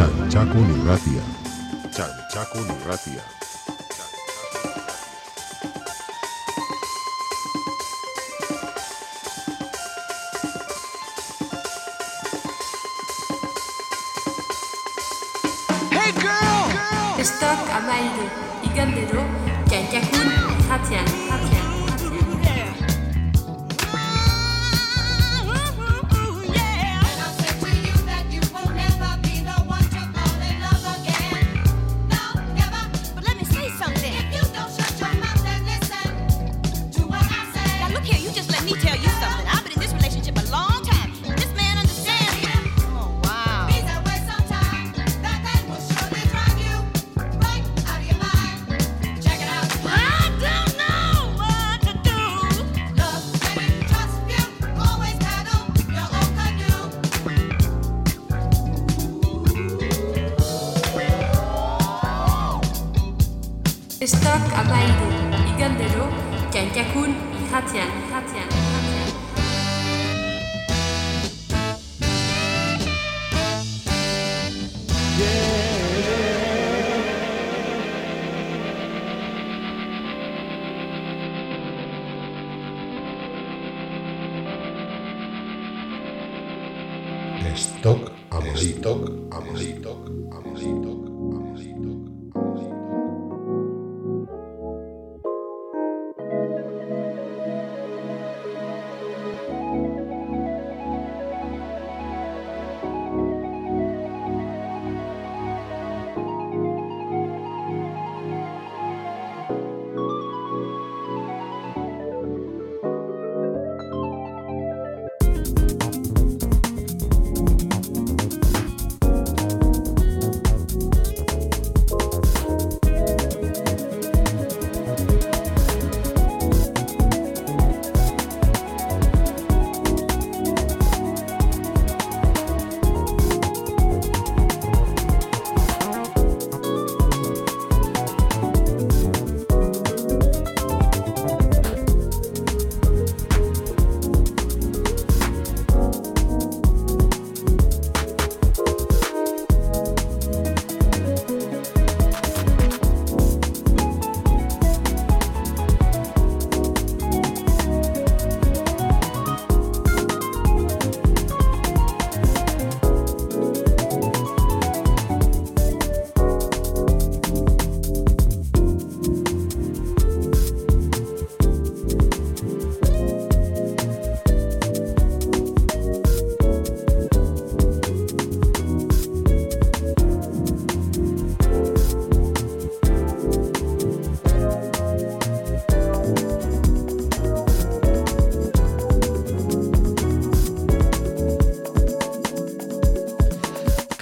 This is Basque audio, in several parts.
Chanchaco Nurratia. Chanchaco Nurratia. Hey girl! Estok amairu igandero Chanchaco Nurratia.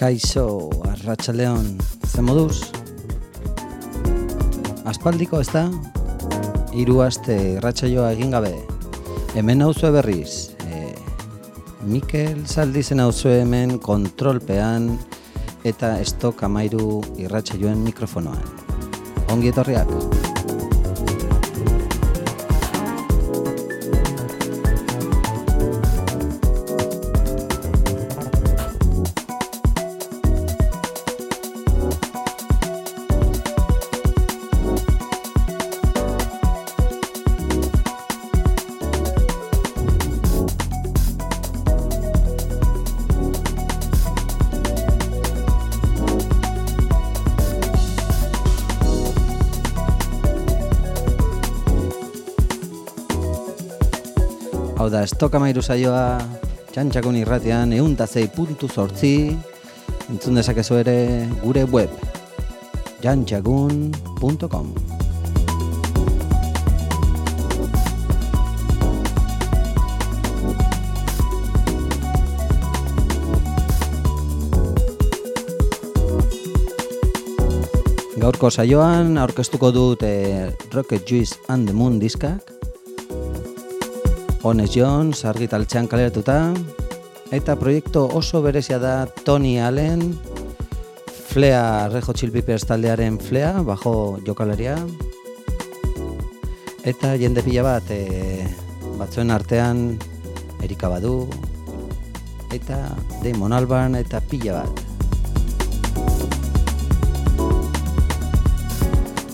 Kaixo, Arratxaleon, ze moduz? Aspaldiko ez da? Hiru aste irratsaioa egin gabe. Hemen nauzue berriz. E, Mikel Zaldizen nauzue hemen kontrolpean eta estok amairu irratsaioen mikrofonoan. Ongi etorriak. Hau da, estok amairu saioa txantxakun irratean euntazei puntu sortzi entzun dezakezu ere gure web txantxakun.com Gaurko saioan aurkeztuko dut eh, Rocket Juice and the Moon diskak Honez Jon, argitaltzean kaleratuta, eta proiektu oso berezia da Tony Allen, Flea, Rejo Chill taldearen Flea, bajo jokalaria. Eta jende pila bat, e, batzuen artean, Erika Badu, eta Damon Alban, eta pila bat.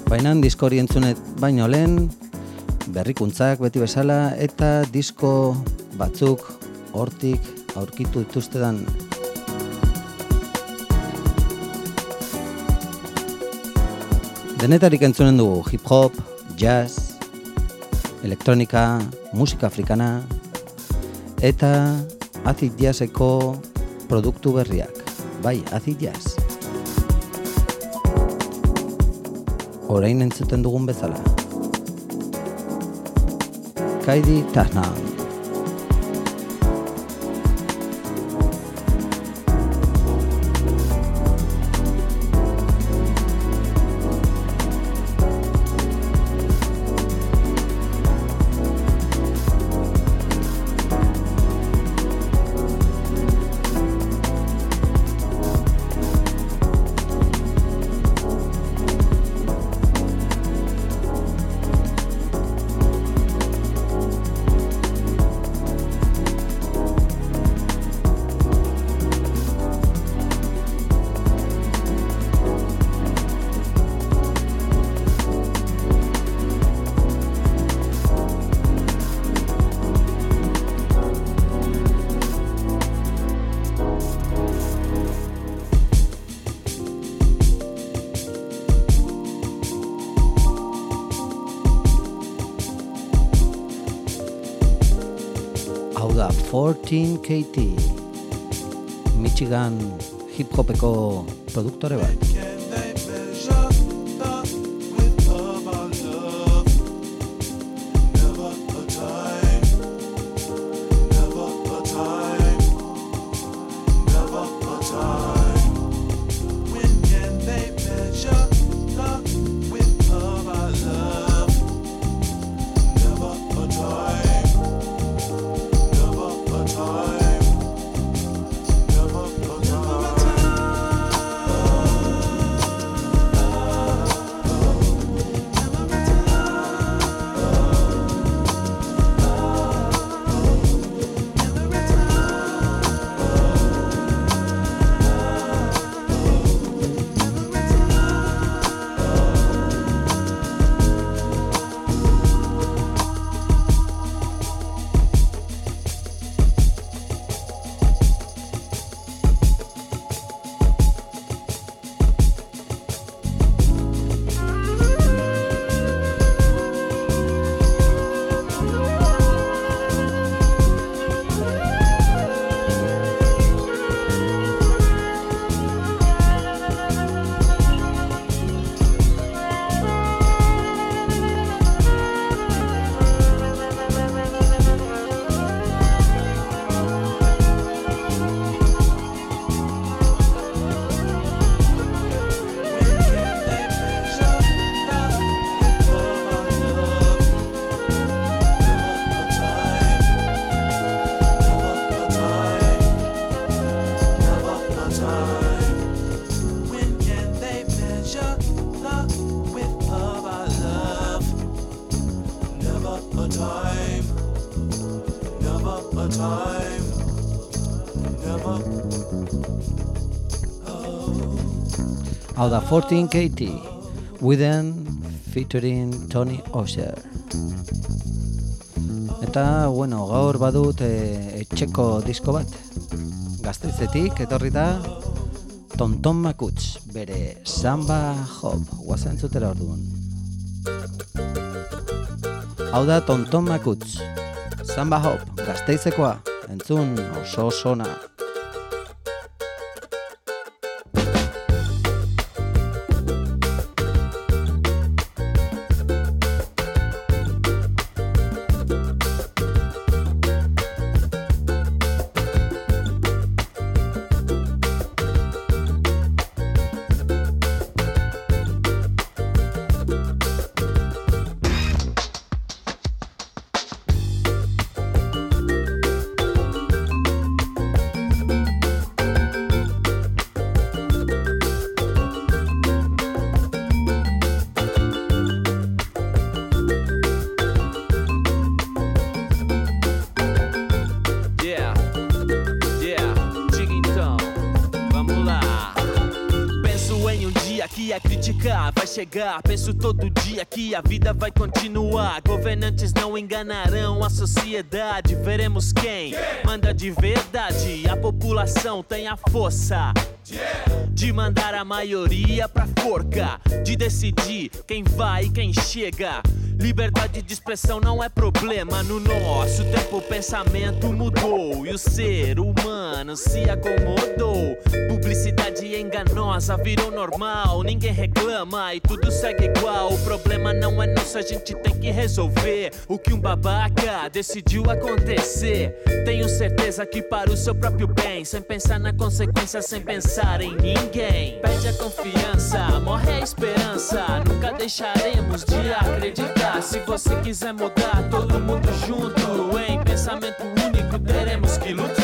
Baina diskorientzunet baino lehen, berrikuntzak beti bezala eta disko batzuk hortik aurkitu dituztedan Denetarik entzunen dugu hip hop, jazz, elektronika, musika afrikana eta acid jazzeko produktu berriak. Bai, acid jazz. Orain entzuten dugun bezala. Kaidi Tahnang. 14 KT Michigan hip hopeko produktore bat Hau da 14 KT Within featuring Tony Osher. Eta, bueno, gaur badut e, etxeko disko bat. Gazteizetik etorri da Tonton Makuts bere Samba Hop. Guazen zutera orduan. Hau da Tonton Makuts Samba Hop Gazteizekoa. Entzun oso sona de verdade. A população tem a força. De mandar a maioria pra forca, de decidir quem vai e quem chega. Liberdade de expressão não é problema. No nosso tempo o pensamento mudou e o ser humano se acomodou. Publicidade enganosa virou normal, ninguém reclama e tudo segue igual. O problema não é nosso, a gente tem que resolver o que um babaca decidiu acontecer. Tenho certeza que para o seu próprio bem, sem pensar na consequência, sem pensar em ninguém. Perde a confiança, morre a esperança. Nunca deixaremos de acreditar. Se você quiser mudar, todo mundo junto. Em pensamento único, teremos que lutar.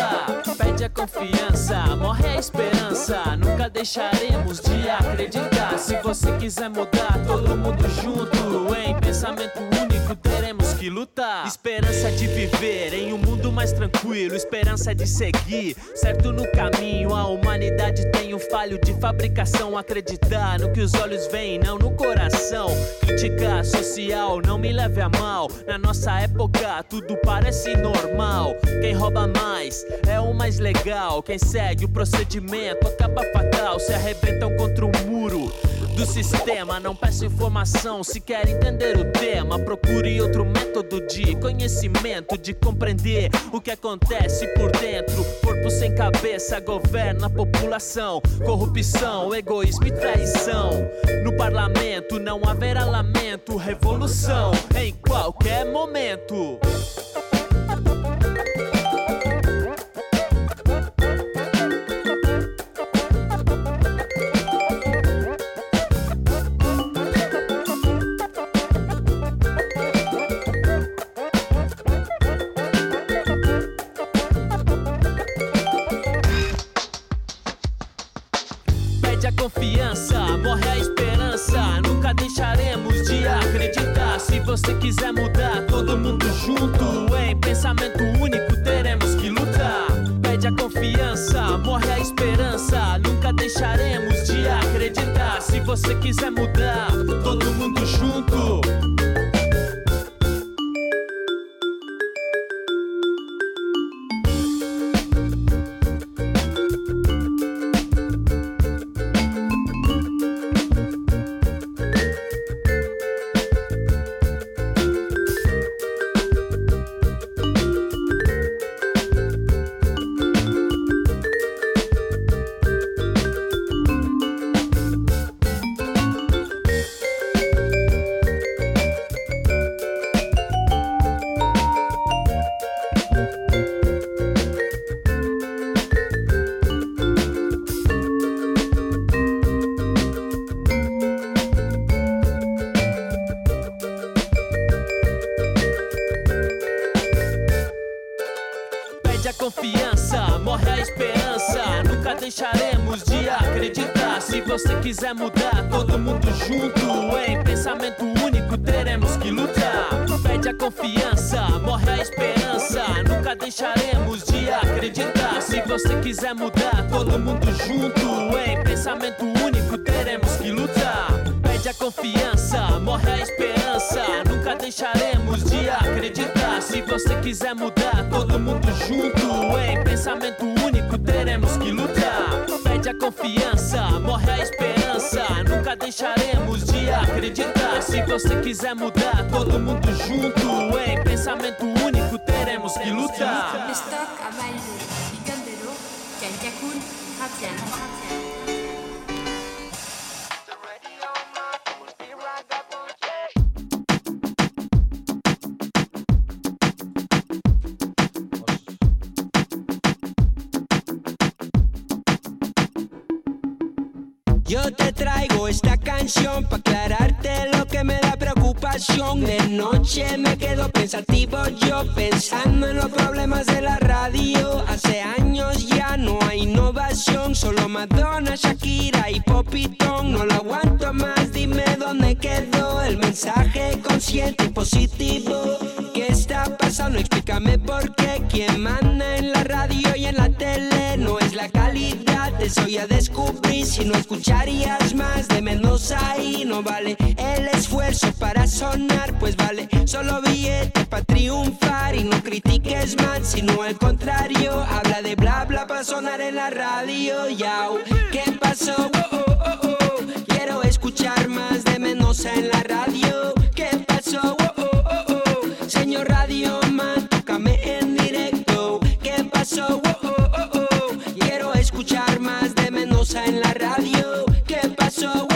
Confiança, morre a esperança. Nunca deixaremos de acreditar. Se você quiser mudar, todo mundo junto. Em pensamento único, teremos que lutar. Esperança de viver em um mundo mais tranquilo. Esperança de seguir certo no caminho. A humanidade tem um falho de fabricação. Acreditar no que os olhos veem, não no coração. Crítica social, não me leve a mal. Na nossa época, tudo parece normal. Quem rouba mais é o mais legal. Quem segue o procedimento acaba fatal. Se arrebentam contra um muro do sistema. Não peço informação, se quer entender o tema. Procure outro método de conhecimento, de compreender o que acontece por dentro. Corpo sem cabeça governa a população. Corrupção, egoísmo e traição. No parlamento não haverá lamento, revolução em qualquer momento. Pensamento único, teremos que lutar. De noche me quedo pensativo yo pensando en los problemas de la radio. Hace años ya no hay innovación, solo Madonna, Shakira y Popitón. No lo aguanto más, dime dónde quedó el mensaje consciente y positivo. ¿Qué está pasando? Explícame por qué. ¿Quién manda en la radio y calidad, eso ya descubrí. Si no escucharías más de menos ahí, no vale el esfuerzo para sonar, pues vale solo billete para triunfar. Y no critiques más, sino al contrario, habla de bla bla para sonar en la radio. Yao, ¿qué pasó? Oh, oh, oh, oh. Quiero escuchar más de menos en la radio. ¿Qué pasó? Oh, oh, oh, oh. Señor Radio Man, tócame en directo. ¿Qué pasó? Menosa en la radio. ¿Qué pasó?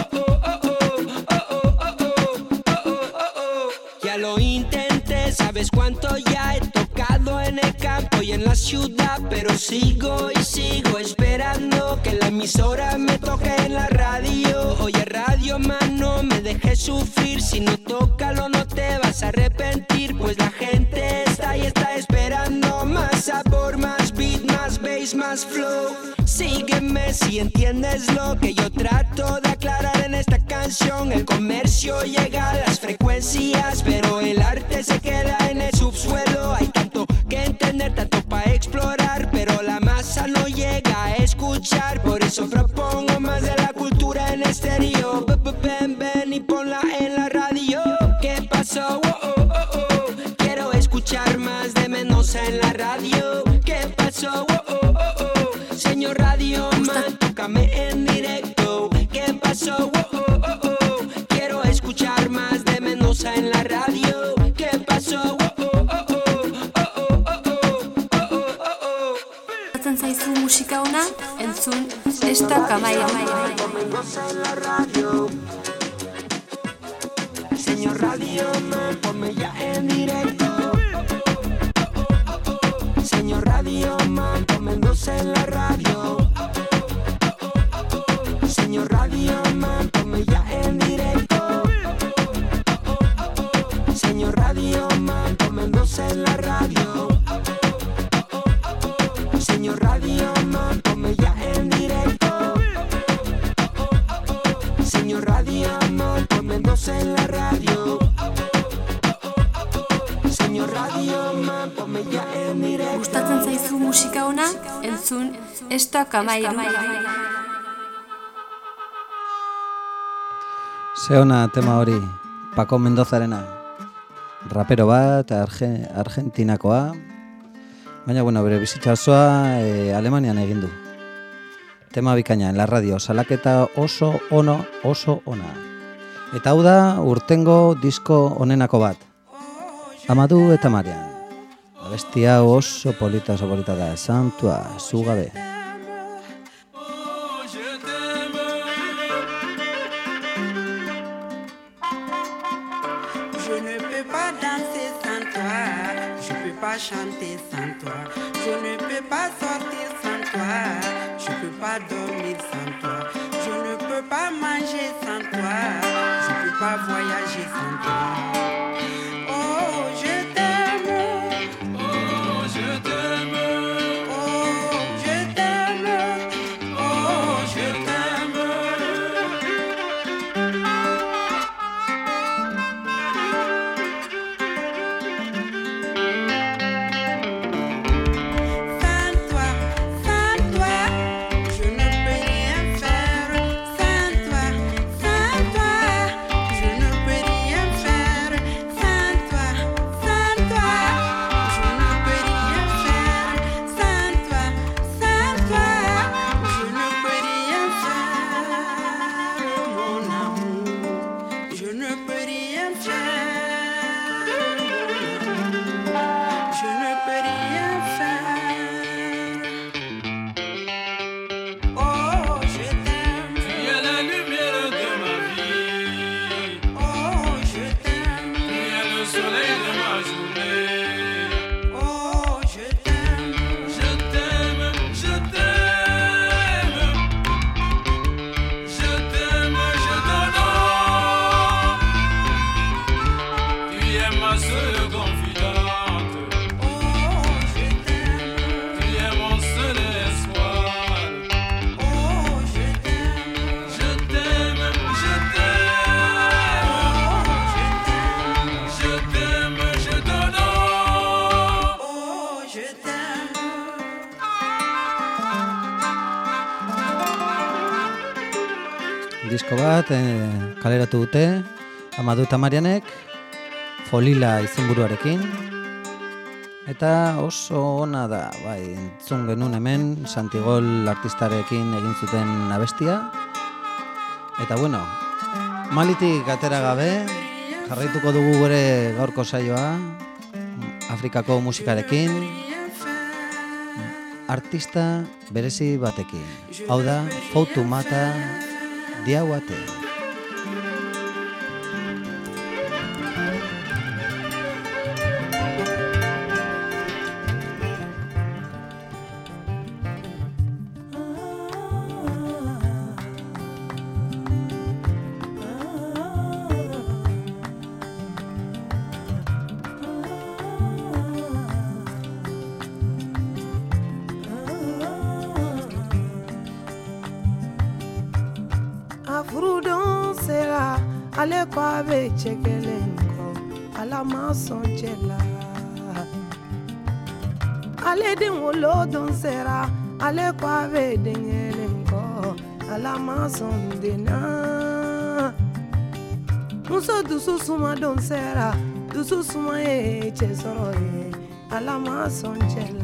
Ya lo intenté, sabes cuánto ya he tocado en el campo y en la ciudad, pero sigo y sigo esperando que la emisora me toque en la radio. Oye, radio man, no me dejes sufrir, si no tócalo no te vas a arrepentir, pues la gente está ahí está esperando más sabor, más beat, más bass, más flow. Sígueme si entiendes lo que yo trato de aclarar en esta canción. El comercio llega a las frecuencias, pero el arte se queda en el subsuelo. Hay tanto que entender, tanto para explorar, pero la masa no llega a escuchar. Por eso propongo más de la cultura en estéreo. Ven, ven y ponla en la radio. ¿Qué pasó? Oh, oh, oh. Quiero escuchar más de menos en la radio. ¿Qué pasó? Señor Radio Man, tócame en directo. ¿Qué pasó? Oh, oh, oh. Quiero escuchar más de menos en la radio. ¿Qué pasó? Gustatzen zaizu musika ona, entzun ez da kamaia. Señor Radio Man, ponme ya en directo. Ez da kamaia. Ze ona tema hori, Paco Mendozarena. Rapero bat, Arge, Argentinakoa. Baina, bueno, bere bizitza osoa e, Alemanian egin du. Tema bikaina, en la radio, salaketa oso ono, oso ona. Eta hau da, urtengo disko onenako bat. Amadu eta Marian. Abestia oso polita, oso polita da, santua, zugabe. Chanter sans toi, je ne peux pas sortir sans toi, je peux pas dormir sans toi, je ne peux pas manger sans toi, je peux pas voyager disko bat eh, kaleratu dute Amadu Tamarianek Folila izenburuarekin. Eta oso ona da bai, entzun genuen hemen Santigol artistarekin egin zuten abestia. Eta bueno malitik atera gabe jarraituko dugu gure gaurko saioa Afrikako musikarekin. Artista berezi batekin. Hau da, Foutu de Aguatero. Ma na muso dusu suma don sera dusu suma ye cɛ sɔrɔ ye ala ma sɔn.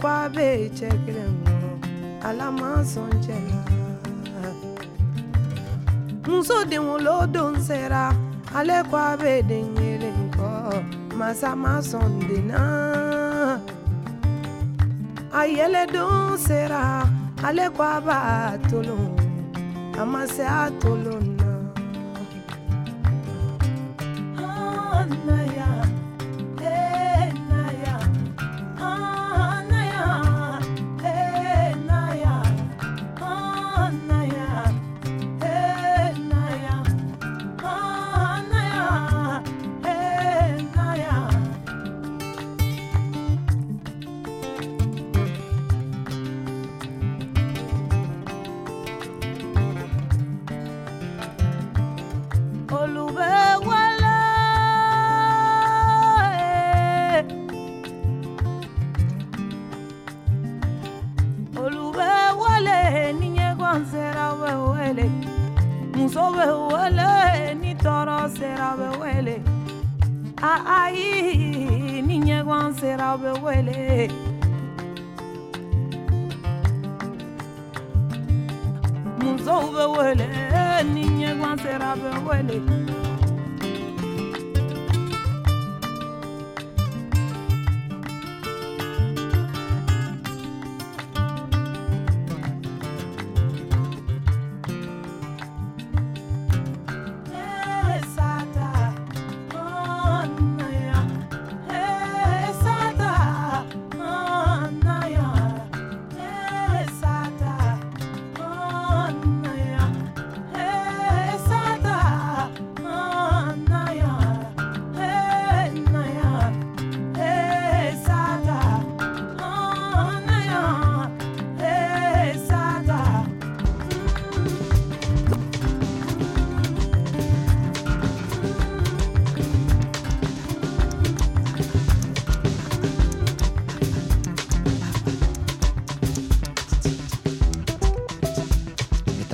Ale ko a bɛ cɛ kelen kɔrɔ ala ma sɔn cɛ la muso den wolodon sera ale ko a bɛ den kelen kɔ masa ma sɔn den na a yɛlɛdon sera ale ko a b'a tolon a ma se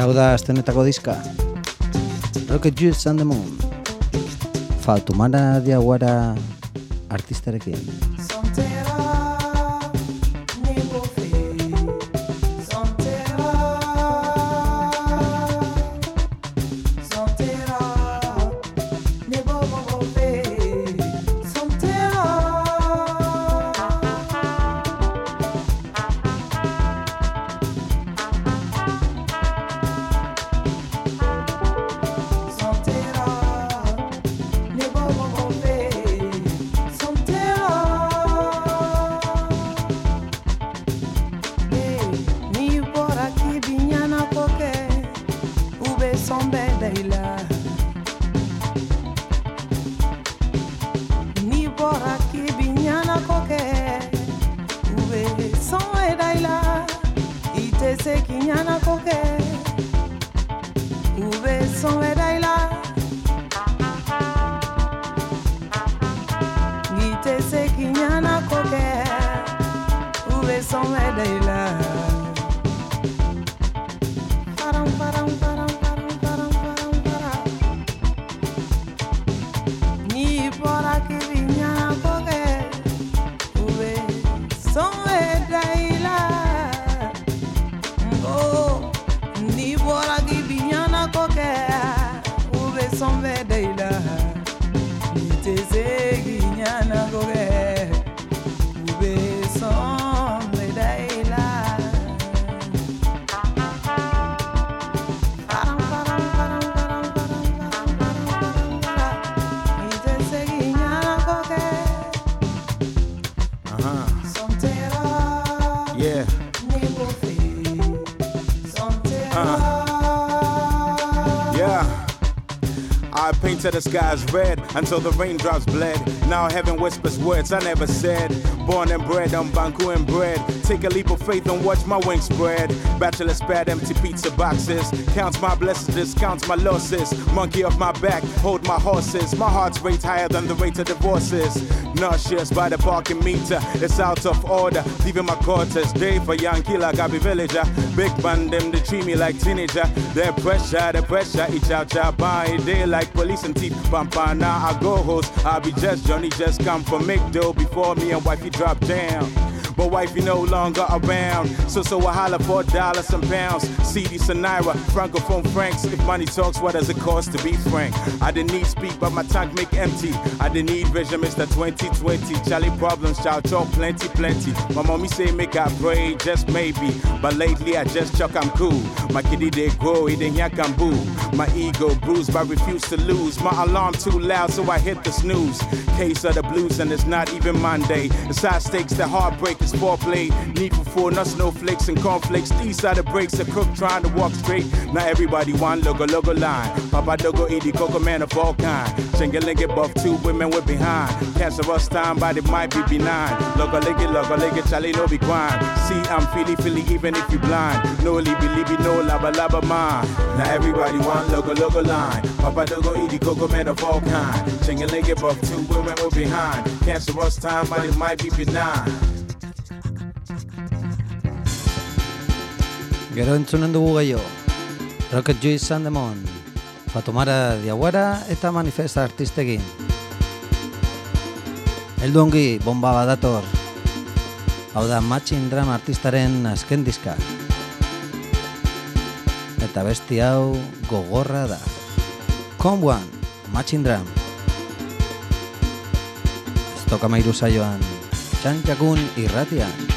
hau da astenetako diska. Rocket Juice and the Moon. Fatumara Diaguara artistarekin. les sons et des larmes. Skies red until the raindrops bled. Now heaven whispers words I never said. Born and bred on Banku and bread. Take a leap of faith and watch my wings spread. Bachelor's pad, empty pizza boxes. Counts my blessings, discounts my losses. Monkey off my back, hold my horses. My heart's rate higher than the rate of divorces. Nauseous by the parking meter, it's out of order. Leaving my quarters, day for young killer, Gabi villager. Big man, them they treat me like teenager. The pressure, the pressure, each out by day like police and teeth. Pampa now I go host. I'll be just Johnny, just come for make dough before me and wifey drop down. But wifey no longer around. So so I holler for dollars and pounds. CD Naira, Francophone Franks. If money talks, what does it cost to be frank? I didn't need speak, but my tank make empty. I didn't need vision, Mr. 2020. Charlie problems, shout talk plenty, plenty. My mommy say make I pray, just maybe. But lately I just chuck I'm cool. My kitty they grow, he didn't hear boo. My ego bruised, but refuse to lose. My alarm too loud, so I hit the snooze. Case of the blues, and it's not even Monday. The high stakes, the heartbreak is foreplay. Need for four, not snowflakes and cornflakes. These are the breaks, a crook trying to walk straight. Not everybody want logo, logo line. Papa Dogo, eat the cocoa man of all kind. Chingalinga buff, two women with behind. Cancerous time, body might be benign. Logo, liggy, logo, liggy, Charlie, no be grind. See, I'm feely, feely, even if you blind. No libby, libby, no laba, laba, mine. Now everybody want logo, logo line. Papa Dogo, eat the cocoa man of all kind. Chingalinga buff, two women with behind. Cancerous time, body might be benign. Gero entzunen dugu gehiago. Rocket Juice and Demon, Fatumara Diaguara eta Manifest artistekin. Eldu ongi bomba badator. Hau da Matching Drum artistaren azken diska. Eta besti hau gogorra da. Come One, Matching Drum. Ez toka mairu saioan, txantxakun irratian.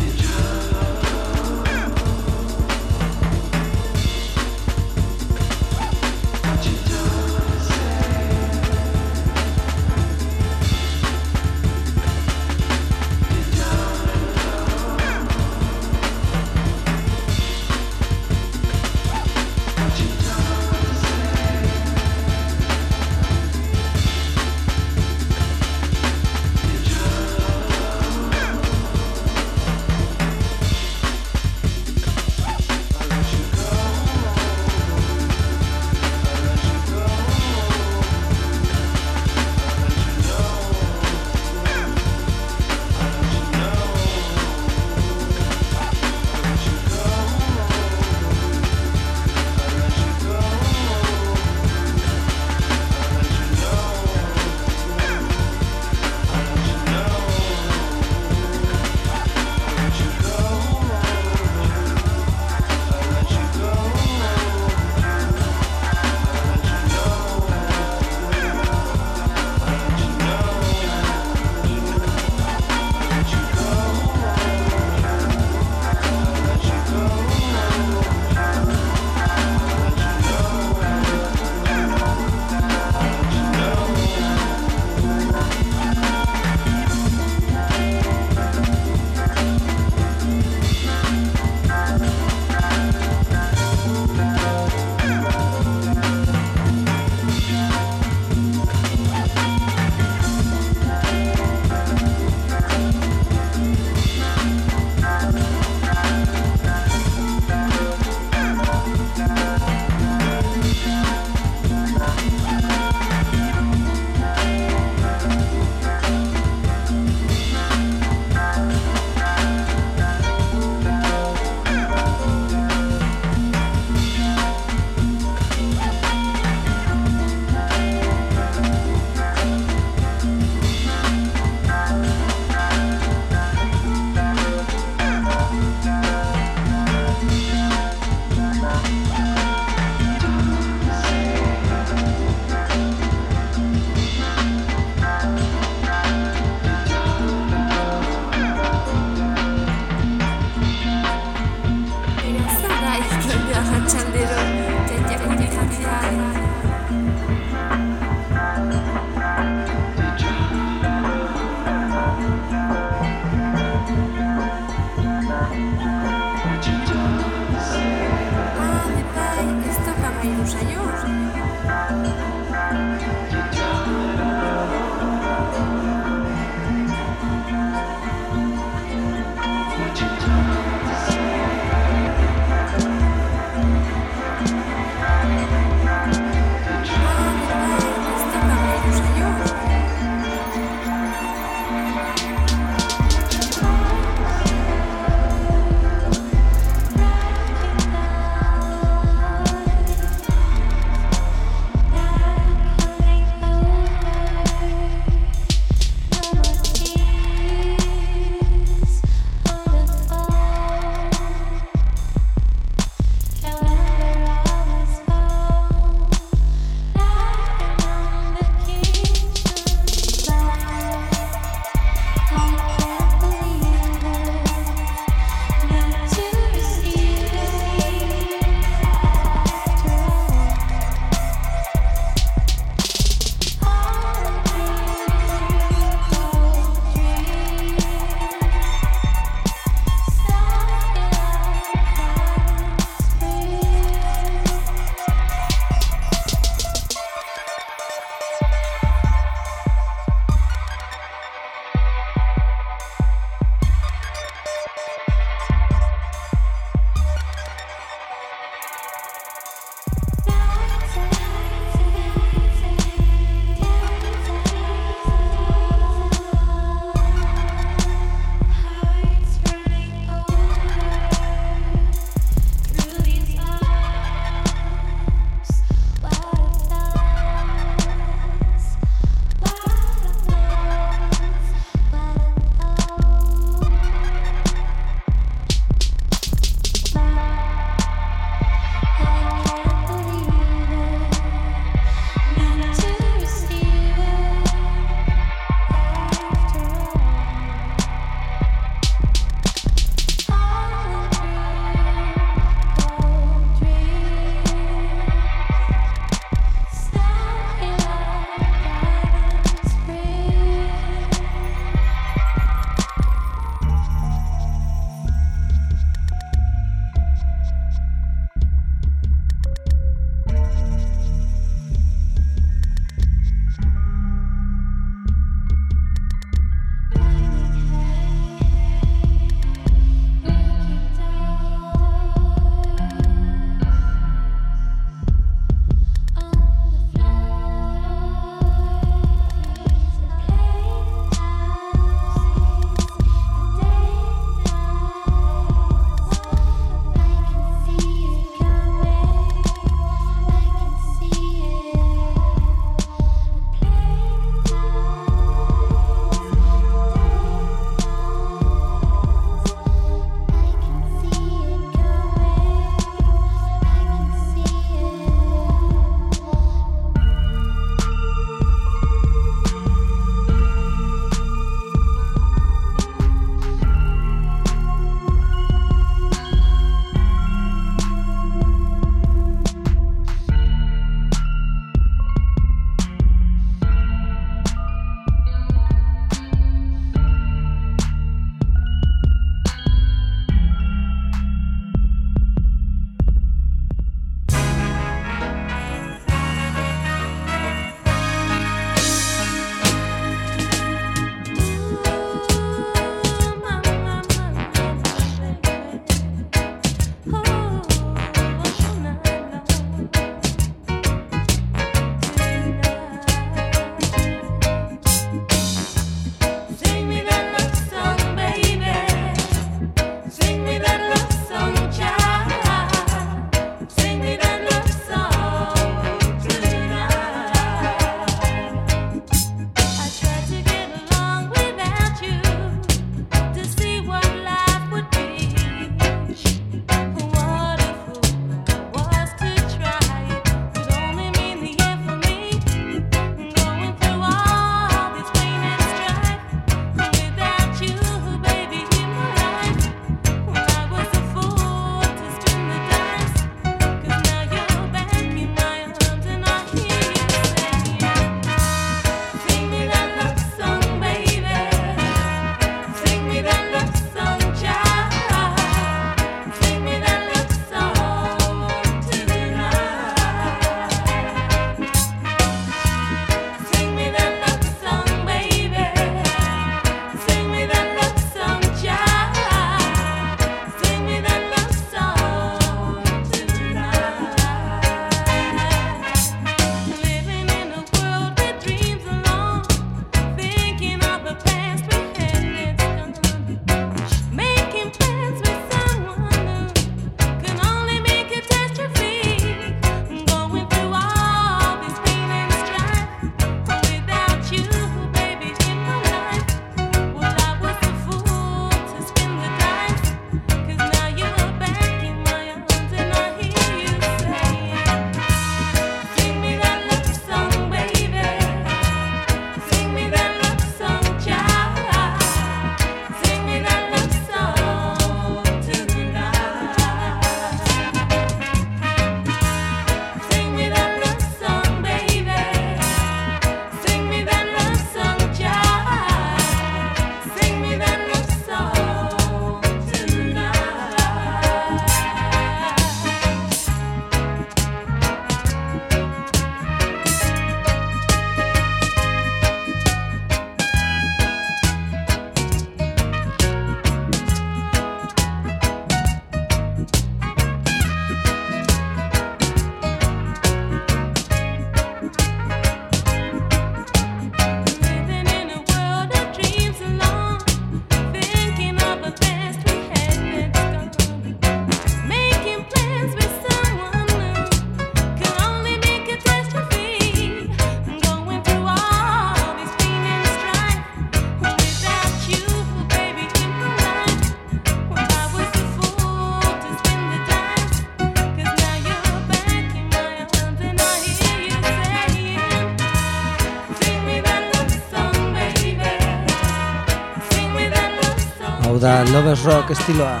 Hau da Lovers Rock estiloa,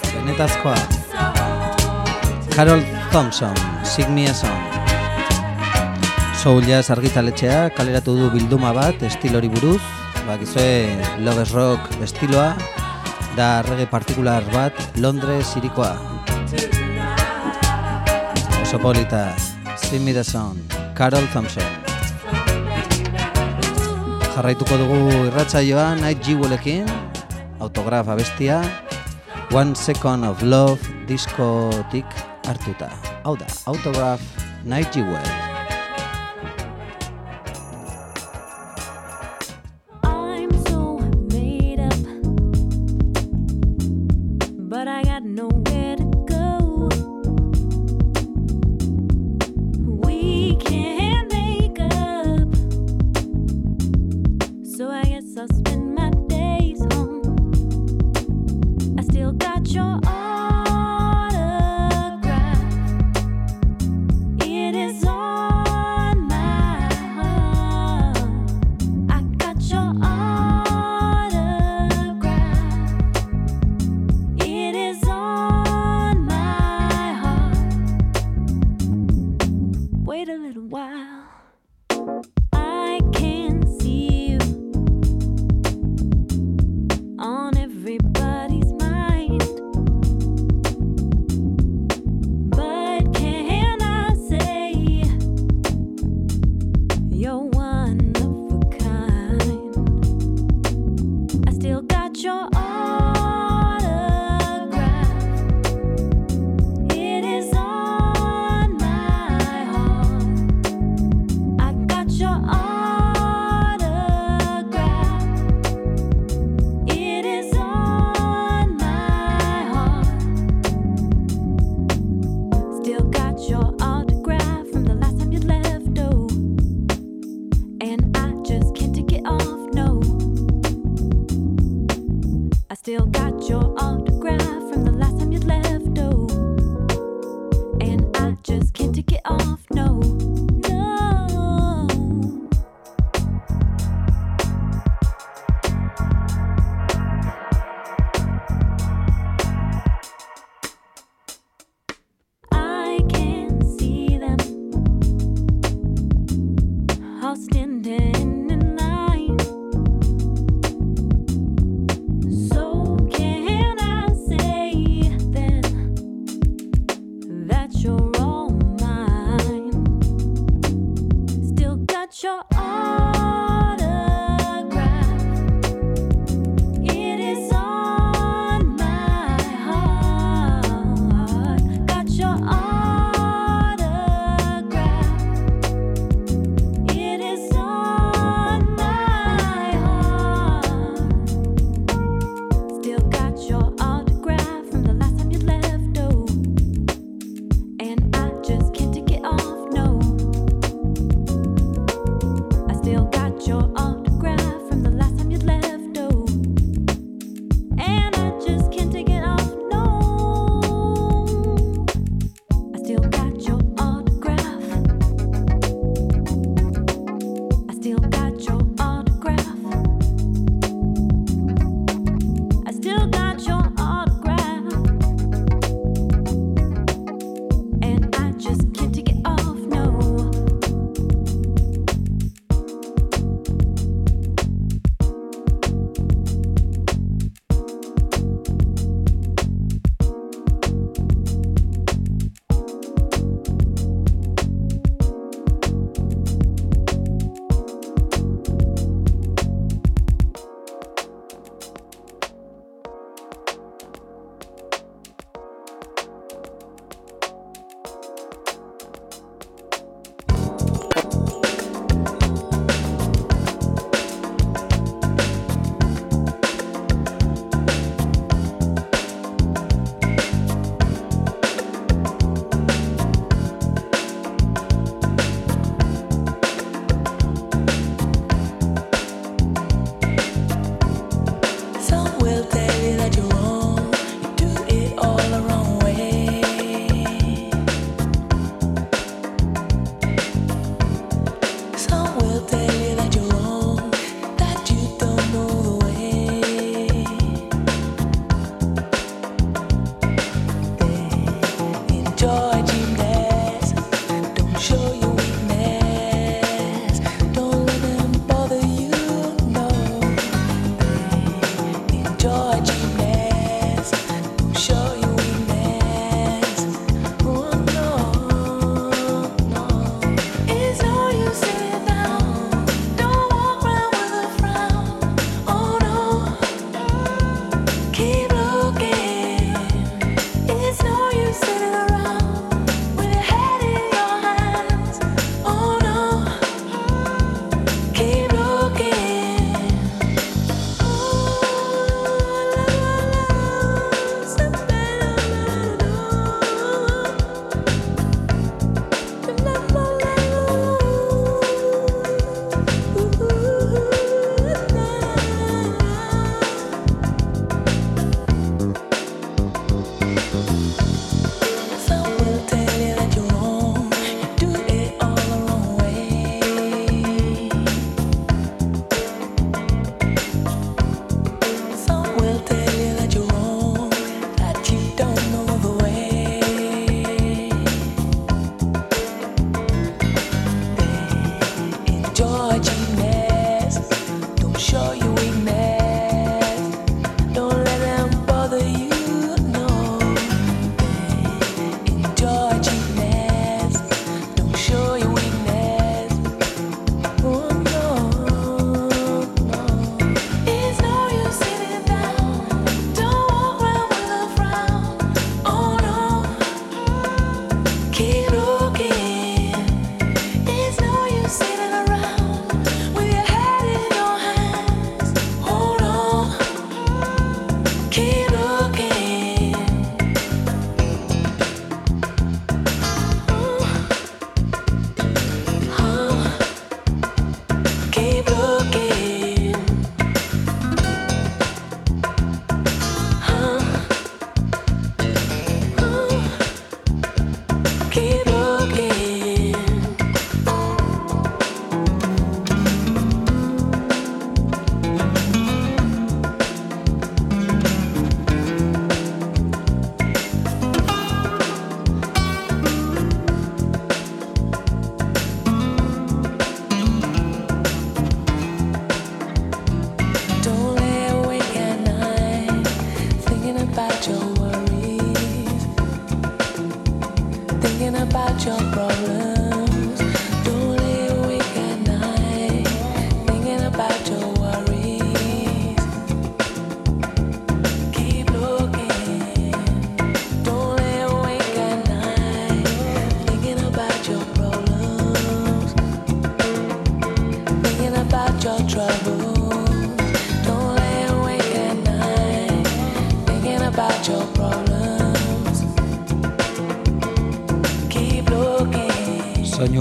benetazkoa. Harold Thompson, Sing Me a Song. Soul Jazz argitaletxea kaleratu du bilduma bat estilori buruz, bakizue Lovers Rock estiloa, da rege partikular bat Londres irikoa. Oso polita, Sing Me the Song, Carol Thompson jarraituko dugu irratsaioan Night Jewelekin autograf abestia One Second of Love diskotik hartuta. Hau da, autograf Nightingale.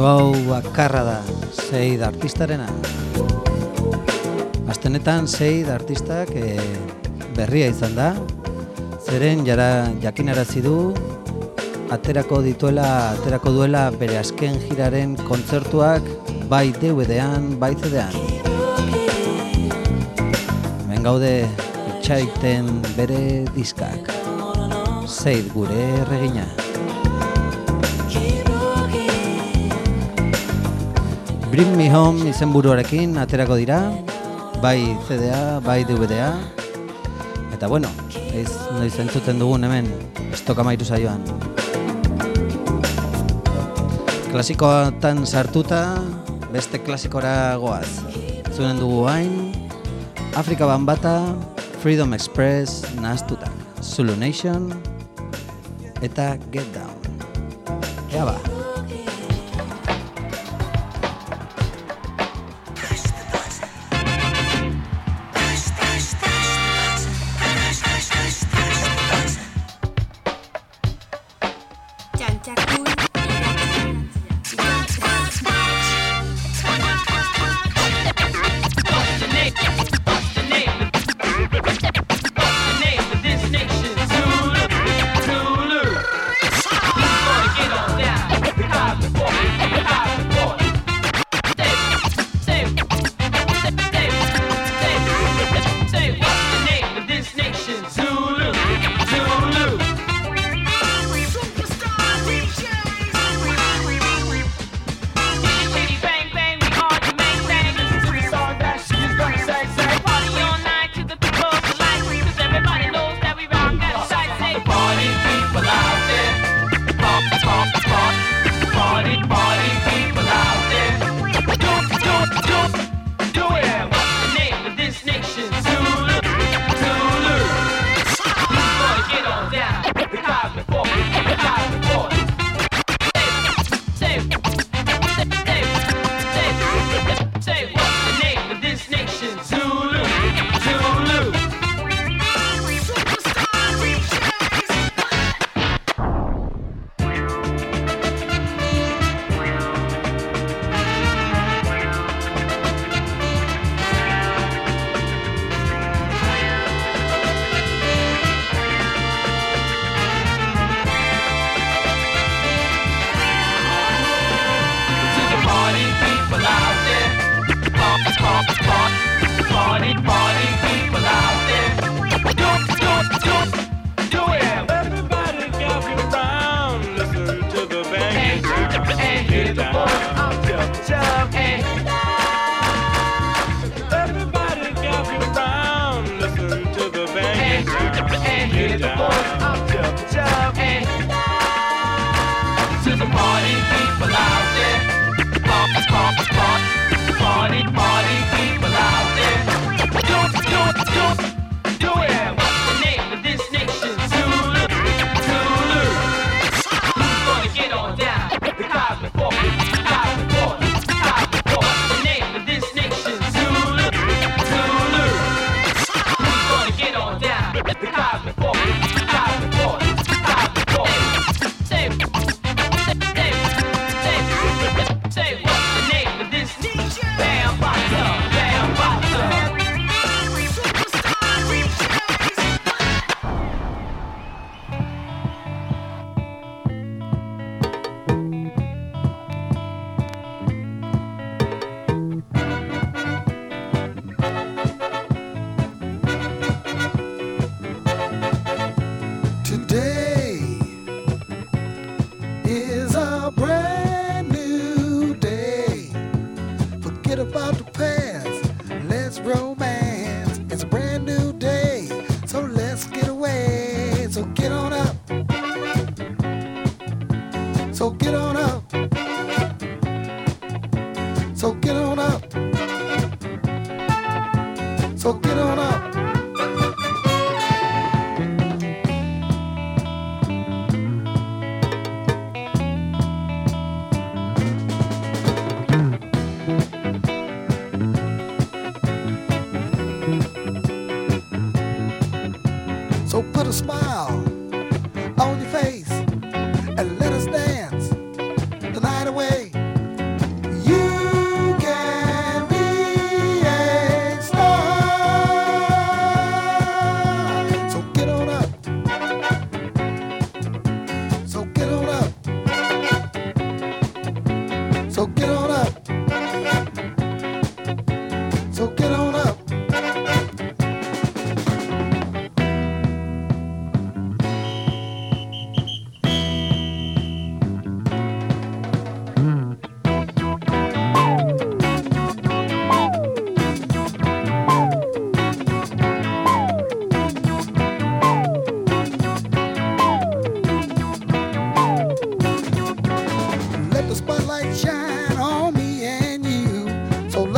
Soinu hau bakarra da, Seid artistarena. Astenetan Seid artistak e, berria izan da, zeren jara jakinarazi du aterako dituela, aterako duela bere azken jiraren kontzertuak bai DVD-an, bai CD-an. Hemen gaude itxaiten bere diskak. Seid gure erregina. Bring Me Home izenburuarekin aterako dira, bai CDA, bai DVD-a. Eta bueno, ez noiz entzuten dugun hemen, estok amaitu zaioan. Klasikoatan sartuta, beste klasikora goaz. Zunen dugu hain, Afrika Bambata, Freedom Express, nahaztuta. Zulu Nation, eta Get Down. Ea ba.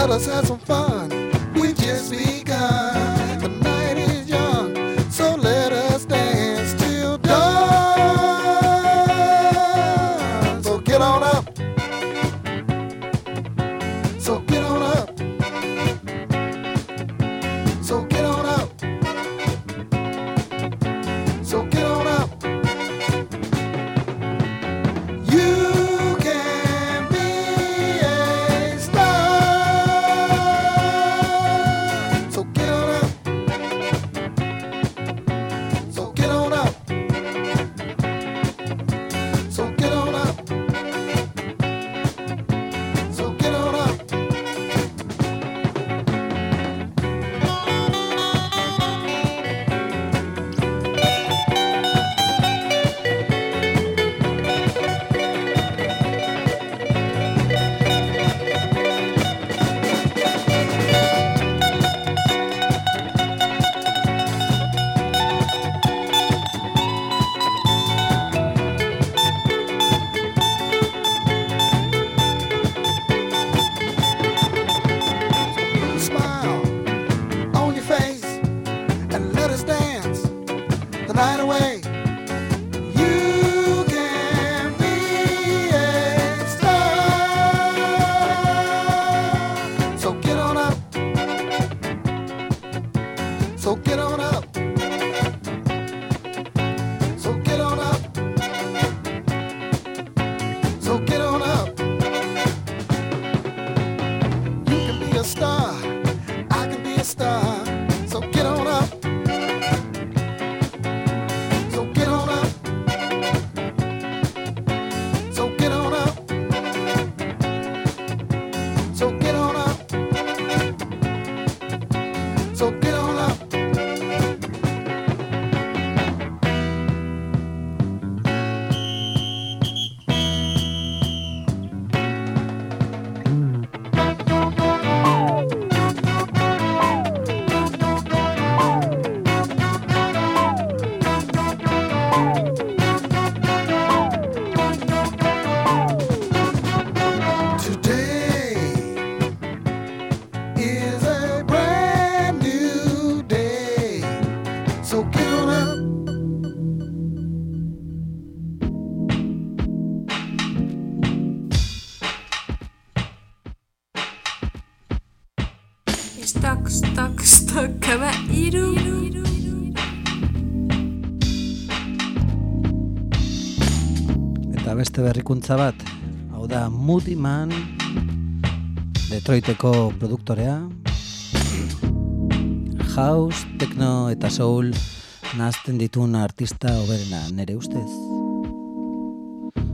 Let us have some fun. かわいる Eta beste berrikuntza bat, hau da Moody Man, Detroiteko produktorea, house, techno eta soul nazten ditun artista oberena nere ustez.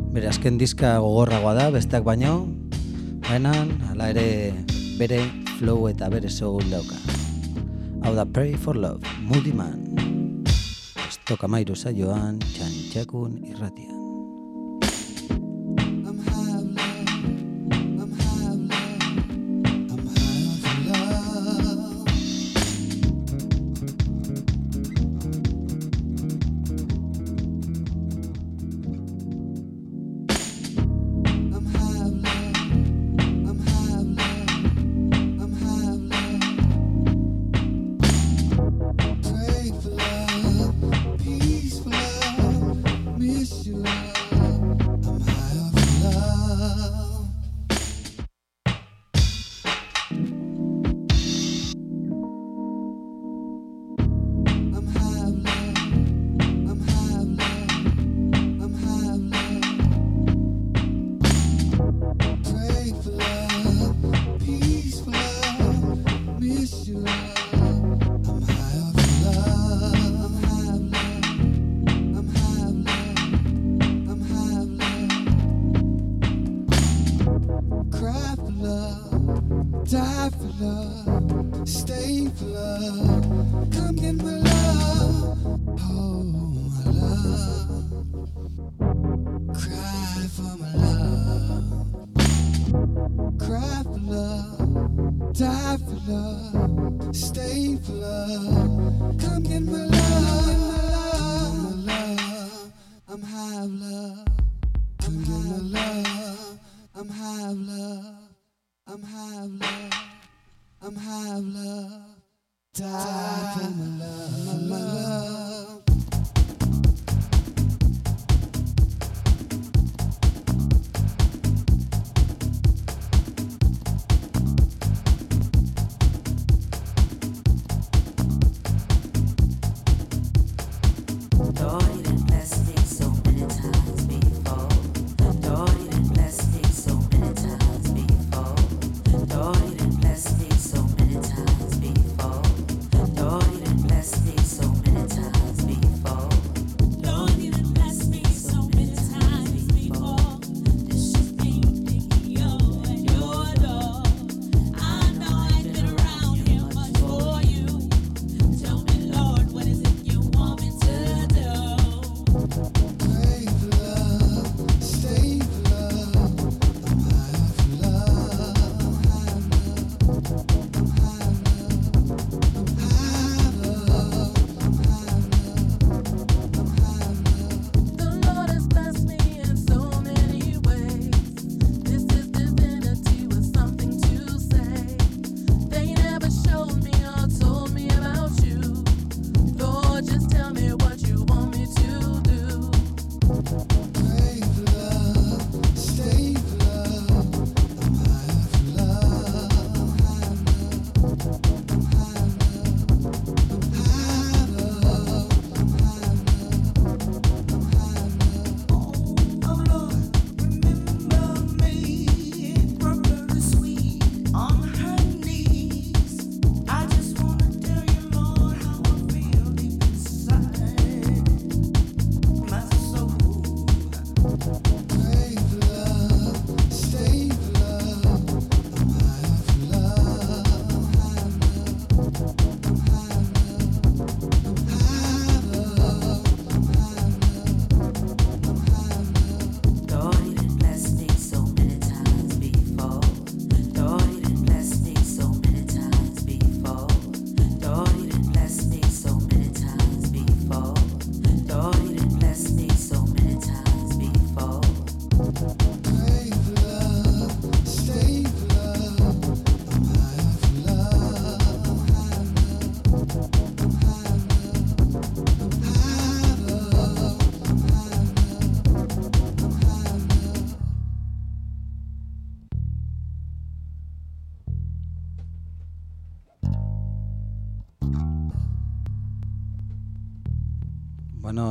Bere azken diska gogorragoa da, besteak baino, baina, hala ere, bere flow eta bere soul dauka hau da Pray for Love, Moody Man. Estoka mairu zaioan, txantxakun irratia.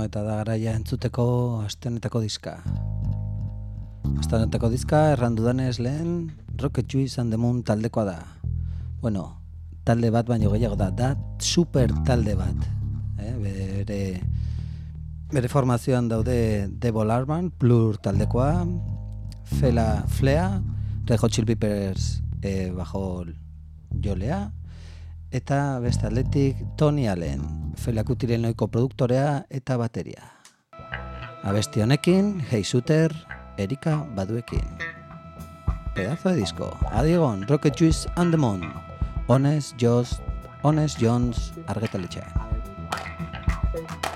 eta da garaia entzuteko astenetako diska. Astenetako diska errandudanez lehen Rocket Juice and the Moon taldekoa da. Bueno, talde bat baino gehiago da, da super talde bat. Eh, bere, bere formazioan daude Debol Arman, Blur taldekoa, Fela Flea, Red Hot Chili Peppers eh, bajo jolea, eta beste atletik Tony Allen. Lakutiren noiko produktorea eta bateria. Abesti honekin, Hey Erika Baduekin. Pedazo de disco. Adiegon, Rocket Juice and the Moon. Honest, Jones, Honest Jones, Argetalitxean. Thank.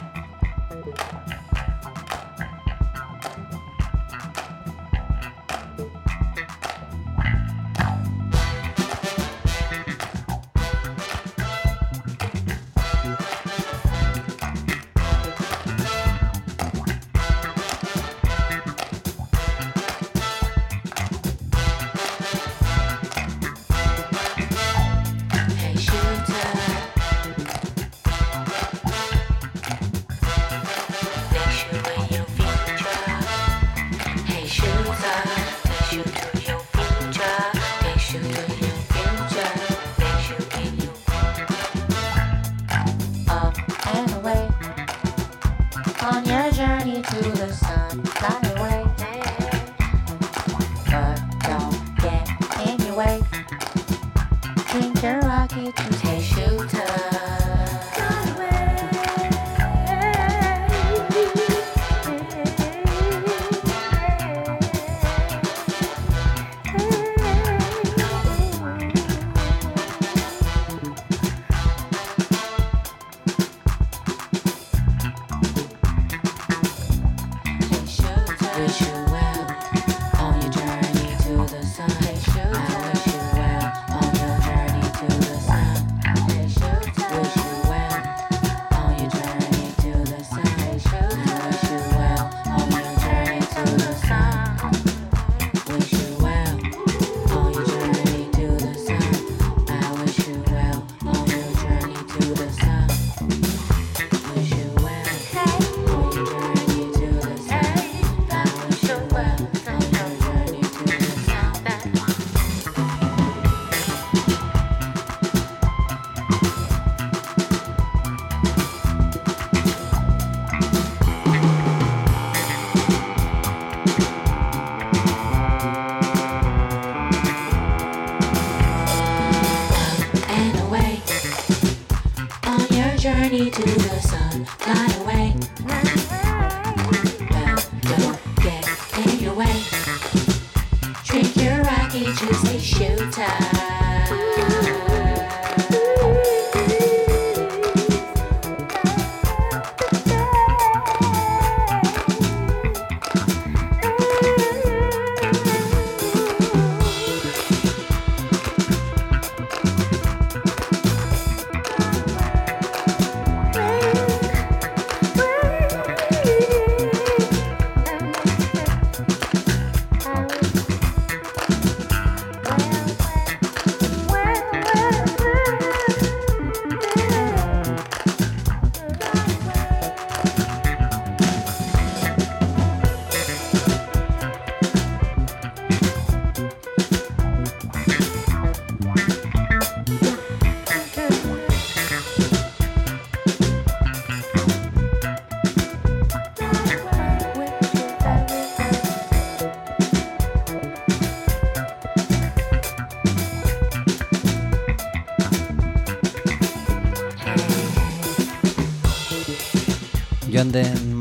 showtime.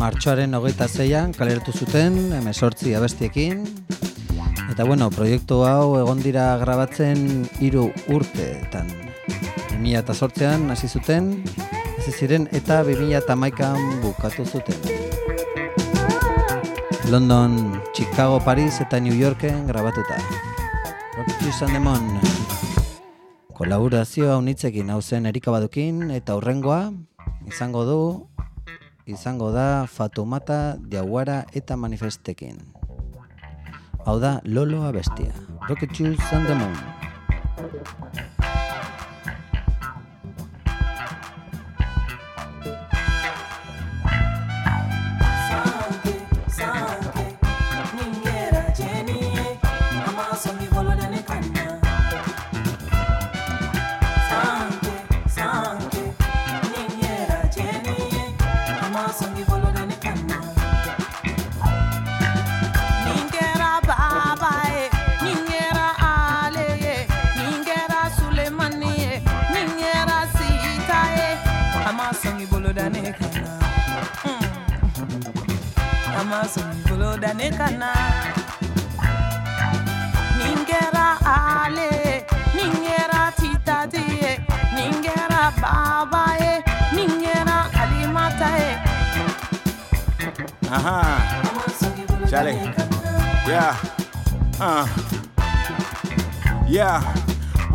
Martxoaren hogeita zeian kaleratu zuten emesortzi abestiekin. Eta bueno, proiektu hau egon dira grabatzen hiru urteetan. 2008an hasi zuten hasi ziren eta 2011an bukatu zuten. London, Chicago, Paris eta New Yorken grabatuta. Juice and Demon kolaborazioa unitzekin hau zen Erika Badukin eta hurrengoa izango du izango da Fatumata Diaguara eta Manifestekin. Hau da Lolo abestia. Rocket Juice and the Moon.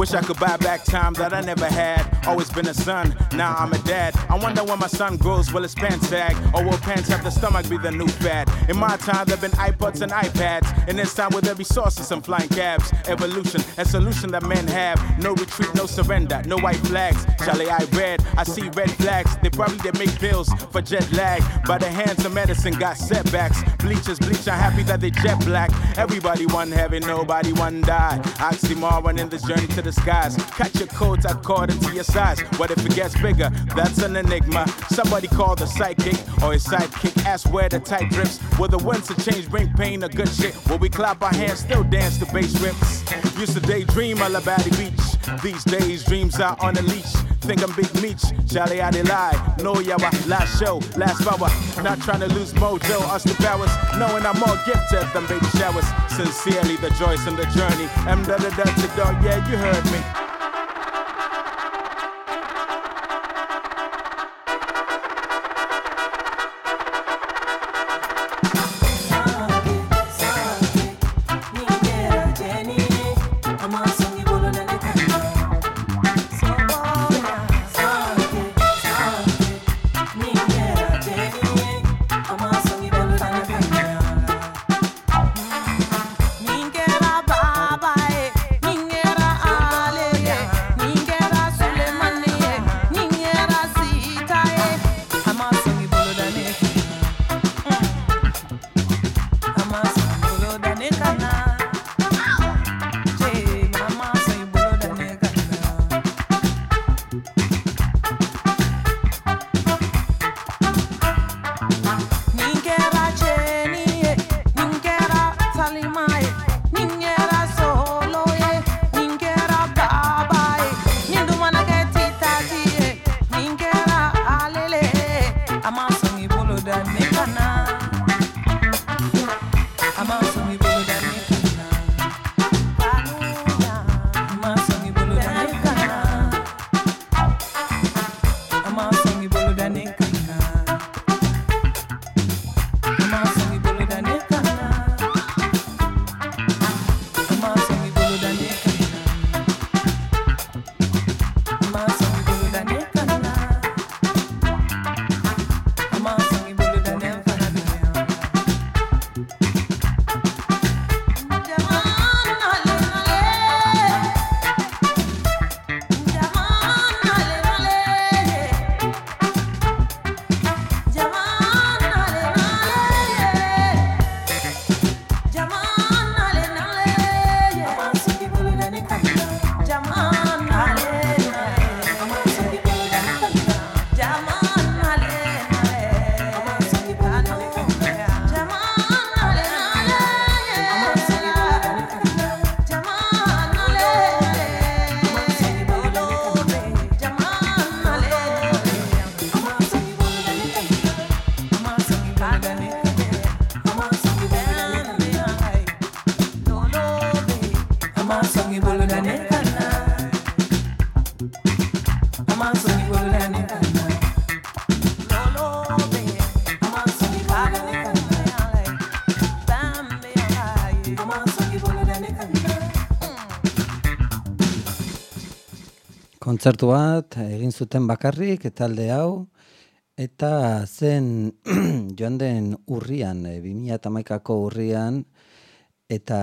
Wish I could buy back time that I never had. Always been a son, now I'm a dad. I wonder when my son grows, will his pants sag? Or will pants have the stomach be the new fad? In my time, there've been iPods and iPads. And this time, with every source is some flying cabs. Evolution, a solution that men have. No retreat, no surrender, no white flags. Charlie, I read, I see red flags. They probably they make pills for jet lag. By the hands of medicine, got setbacks. Bleachers bleach, I'm happy that they jet black. Everybody one heaven, nobody one die. Oxymoron in this journey to the skies. Catch your coats according to your size. What if it gets bigger? That's an enigma. Somebody call the psychic or his sidekick. Ask where the tight drips. Will the winds of change bring pain or good shit? Will we clap our hands, still dance to bass rips? Used to daydream the beach. These days, dreams are on a leash. Think I'm Big Meech, how they lie. No yawa, last show, last power. Not trying to lose mojo, us the powers. Knowing I'm more gifted than baby showers. Sincerely, the joys and the journey. M da da da da, yeah, you heard me. Kontzertu bat egin zuten bakarrik talde hau eta zen joan den urrian, e, 2008ko urrian eta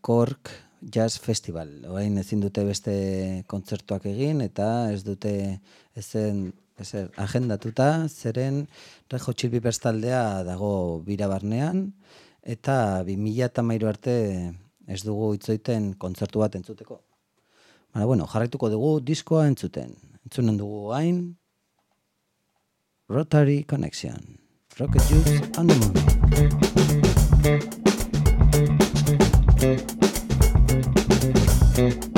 Kork Jazz Festival. Orain ezin dute beste kontzertuak egin eta ez dute ezen ezer agendatuta, zeren Rejo Chili Peppers taldea dago bira barnean eta 2013 arte ez dugu itzoiten kontzertu bat entzuteko. Baina, bueno, jarraituko dugu diskoa entzuten. Entzunen dugu hain Rotary Connection. Rocket Juice and the Moon.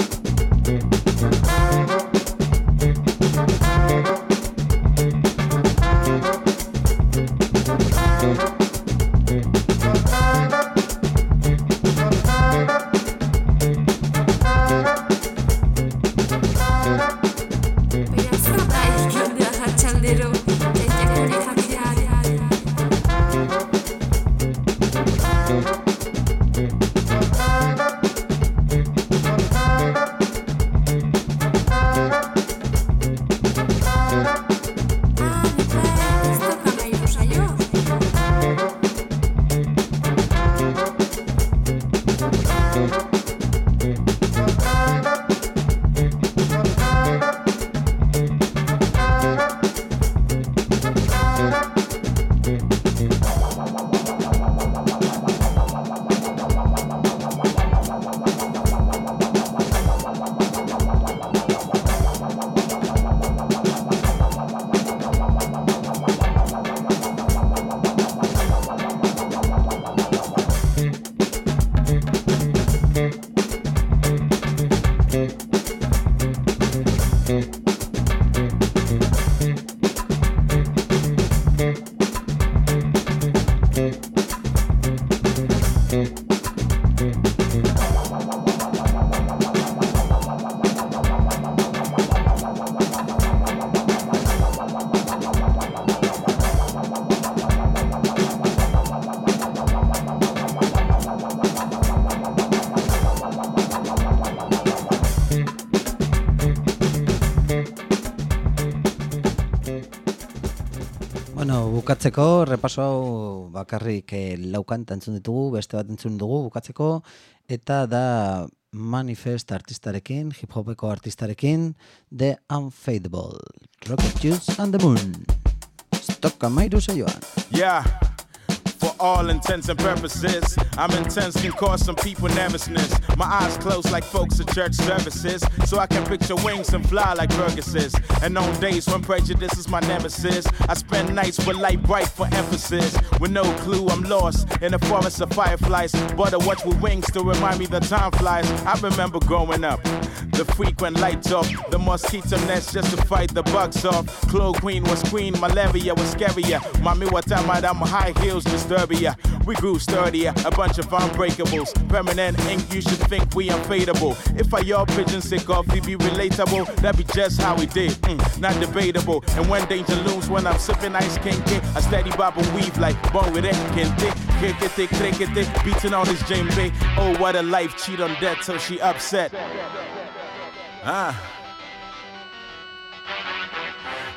Bukatzeko, repaso hau bakarrik eh, laukanta entzun ditugu, beste bat entzun dugu bukatzeko, eta da Manifest artistarekin, hip-hopeko artistarekin, The Unfadable, Rocket Juice and the Moon. Stock amairu saioan. Yeah. For all intents and purposes, I'm intense, can cause some people nervousness. My eyes closed like folks at church services, so I can picture wings and fly like Fergus's. And on days when prejudice is my nemesis, I spend nights with light bright for emphasis. With no clue, I'm lost in a forest of fireflies. But I watch with wings to remind me the time flies. I remember growing up, the frequent lights off, the mosquito nest just to fight the bugs off. Chloroquine was queen, malaria was scarier. Mommy, what time I'm high heels disturbier. We grew sturdier, a bunch of unbreakables. Permanent ink, you should think we unfadable. If I y'all pigeon sick off, we be relatable. That be just how we did, mm, not debatable. And when danger looms, when I'm sipping ice kinky, I steady bob and weave like bone with it, kente. Kekete, krekete, beating on his djembe. Oh, what a life, cheat on death till she upset. Ah.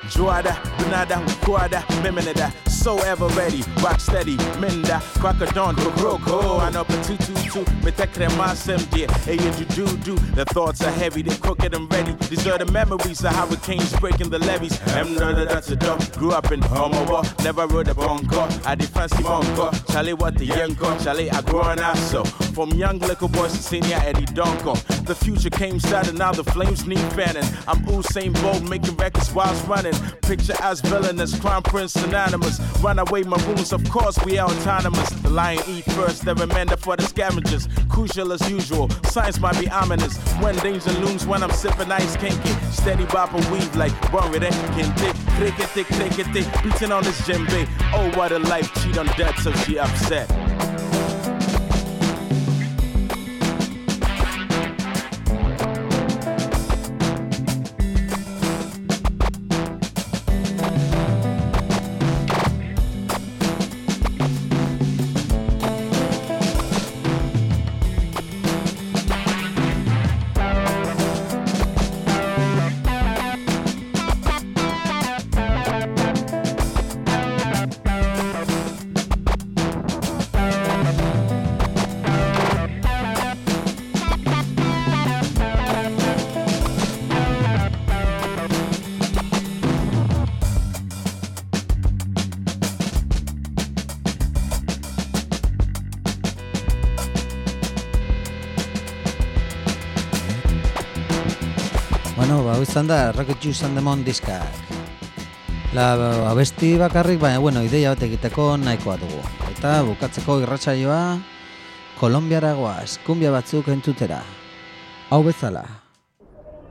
Joada, Bunada, Quada, Miminida, so ever ready, rock steady, Minda, Crocodon, Kroko, I know but two two two, Metekre Masem, dear, hey, you do do, the thoughts are heavy, they crooked and ready. These are the memories of hurricanes breaking the levees. I'm not a that's a dog, grew up in Homo, never rode a bongo, I did fancy mongo, Charlie what the young go, Charlie I grown up so. From young little boys to senior Eddie Donko, the future came started, now the flames need fanning. I'm Usain Bolt making records whilst running. Picture as villainous, crime prince synonymous. Runaway maroons, of course we are autonomous. The lion eat first, the remainder for the scavengers. Crucial as usual, signs might be ominous. When danger looms, when I'm sipping ice kinky. Steady bop and weave like bong with it, kente. Cricket, cricket, beating on this djembe. Oh, what a life, cheat on death, so she upset. Izan da Rocket Juice and the Moon diskak. La abesti bakarrik, baina, bueno, ideia bat egiteko nahikoa dugu. Eta bukatzeko irratsaioa Kolombiaragoa eskumbia batzuk entzutera. Hau bezala,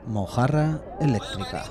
mojarra elektrika.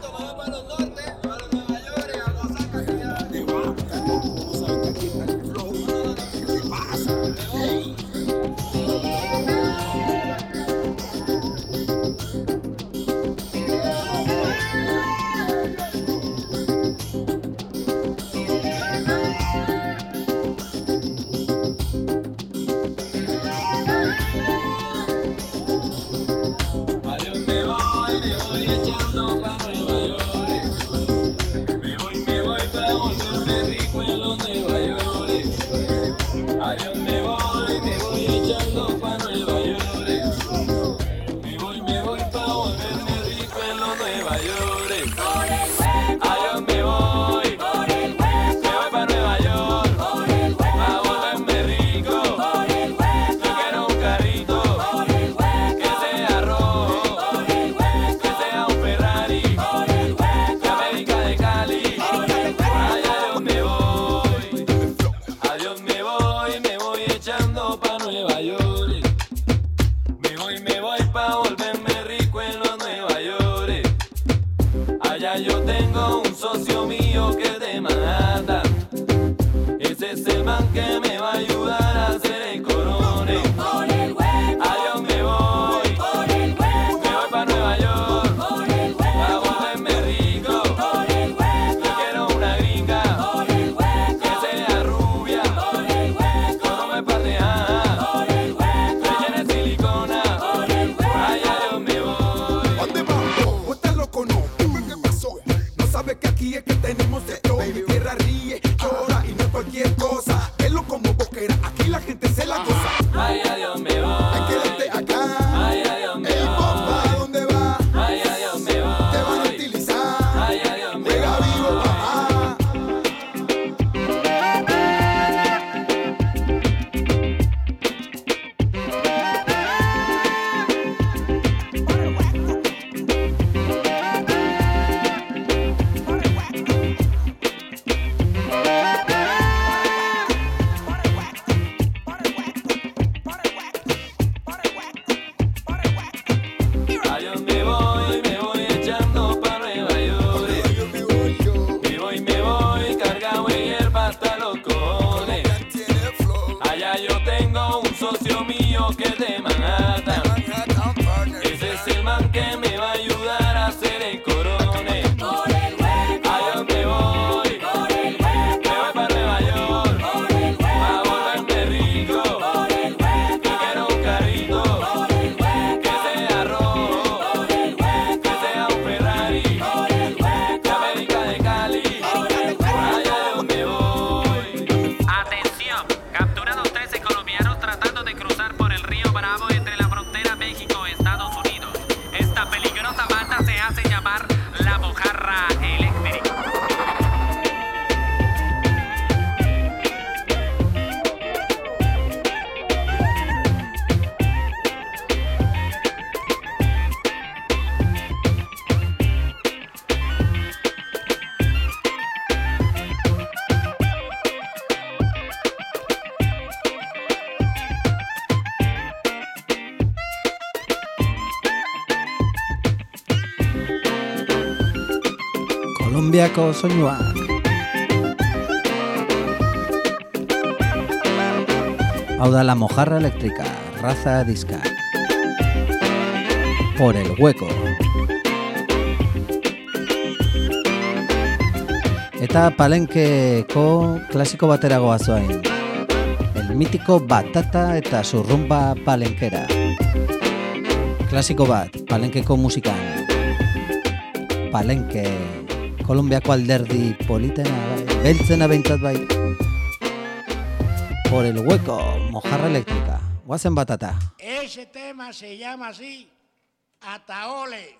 urteko soinuak. Hau da la mojarra elektrika, raza diska. Por el hueco. Eta palenkeko klasiko bateragoa zoain. El mitiko batata eta zurrumba palenkera. Klasiko bat, palenkeko musikan. Palenke. Kolonbiako alderdi politena, bai, beltzena bai. Por el hueco, mojarra eléctrica. Guazen batata. Ese tema se llama así, Ataole.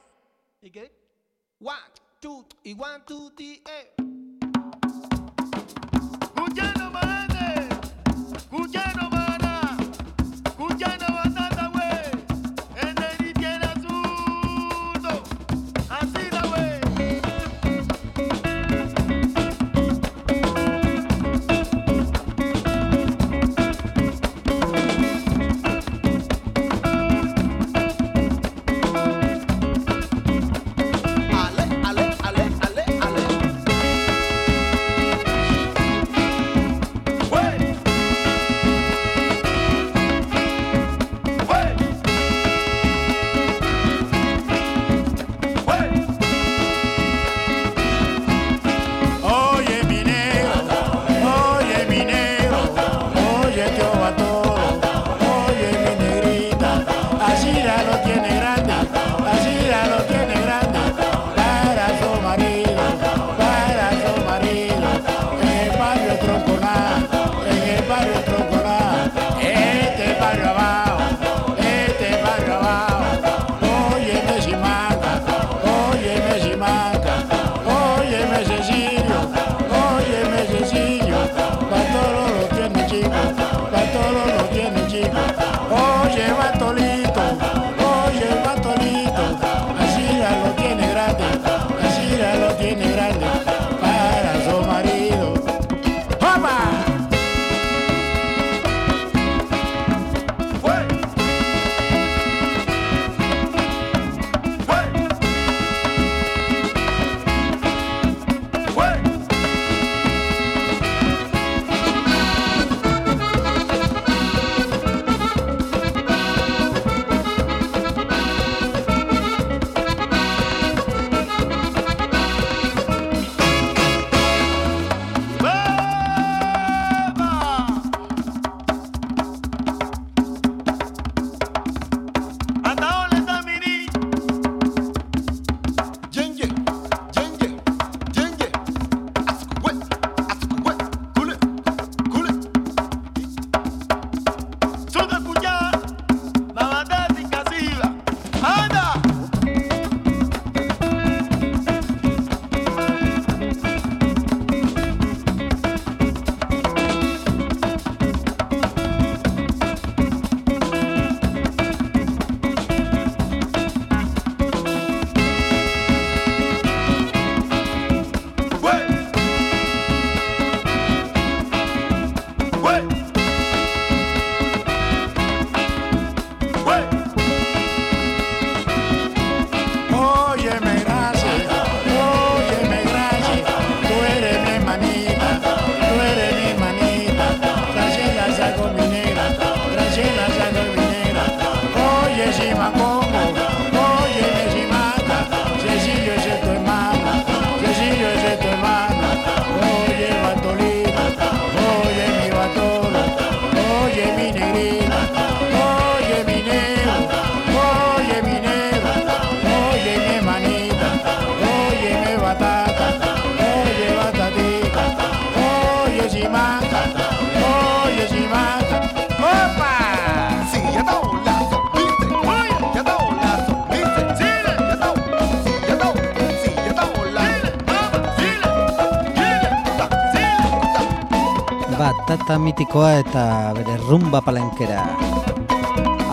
kanta mitikoa eta bere rumba palenkera.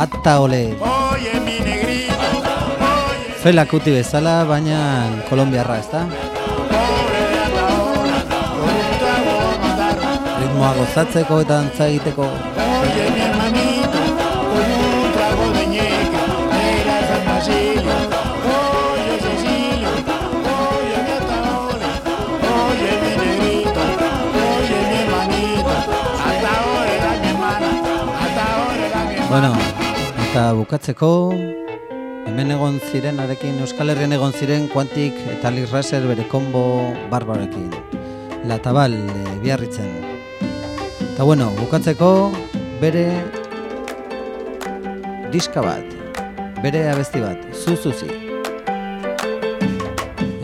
Atta ole! Oye, mi Fela kuti bezala, baina Kolombiarra, ez da? Ritmoa gozatzeko eta antza egiteko. Bueno, eta bukatzeko hemen egon ziren arekin Euskal Herrian egon ziren Quantic eta Lirraser bere combo barbarekin. La Tabal e, biarritzen. Eta bueno, bukatzeko bere diska bat, bere abesti bat, zuzuzi.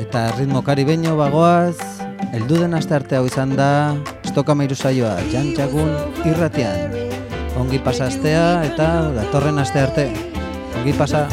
Eta ritmo karibeño bagoaz, elduden aste arte hau izan da, estokamairu saioa, jantxagun irratian ongi pasastea eta datorren aste arte ongi pasa.